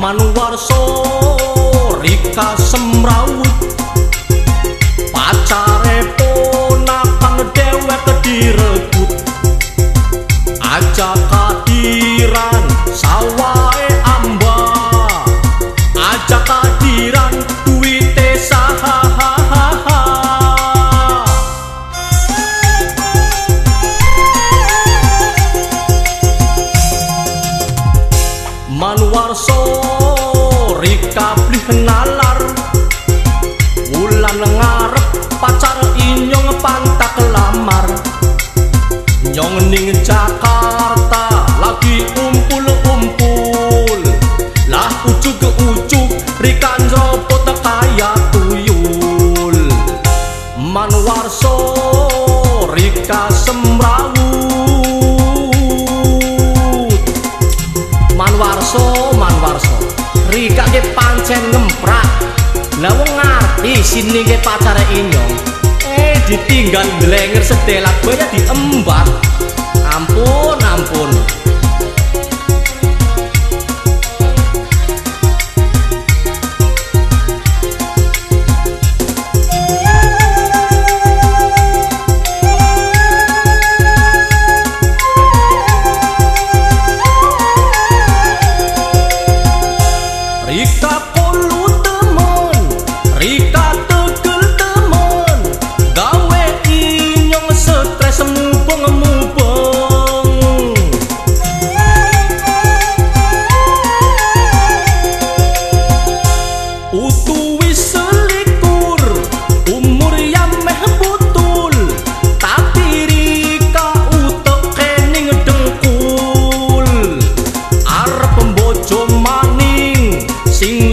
manuwarso rika semrawut. warso rika blih nalar. Wulan ngarep pacar inyong pantak lamar. Nyong ning Jakarta lagi kumpul-kumpul lah ucu ke ucu ke pancen ngemprak. Lah wong ngerti sini ke pacare inyong. Ditinggal nglenger setelah banyak diembat. Ampun ampun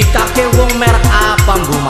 Kita ke Womer apa mbuma